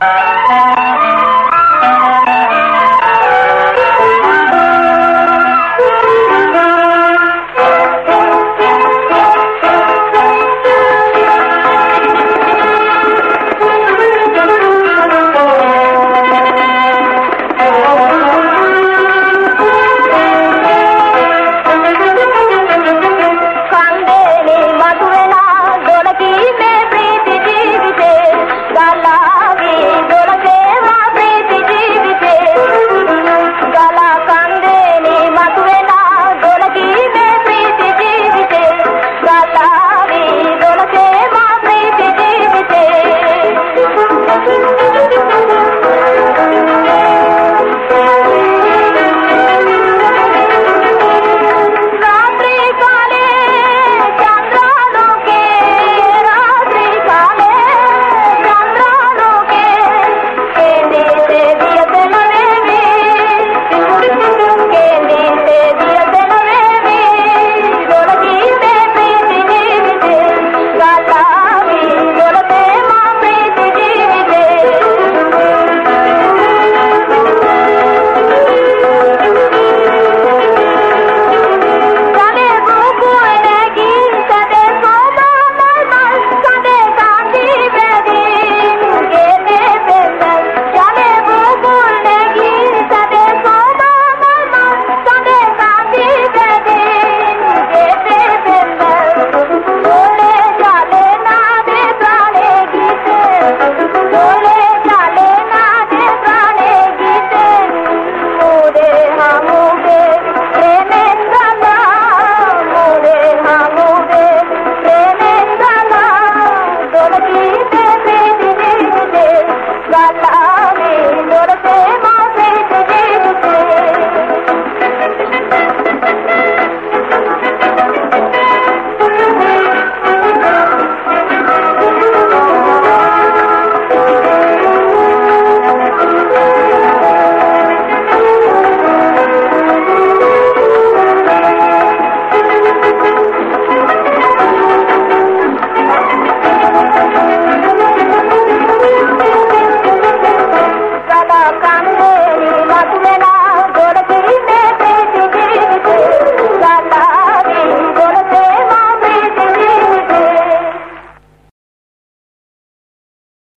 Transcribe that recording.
Yeah.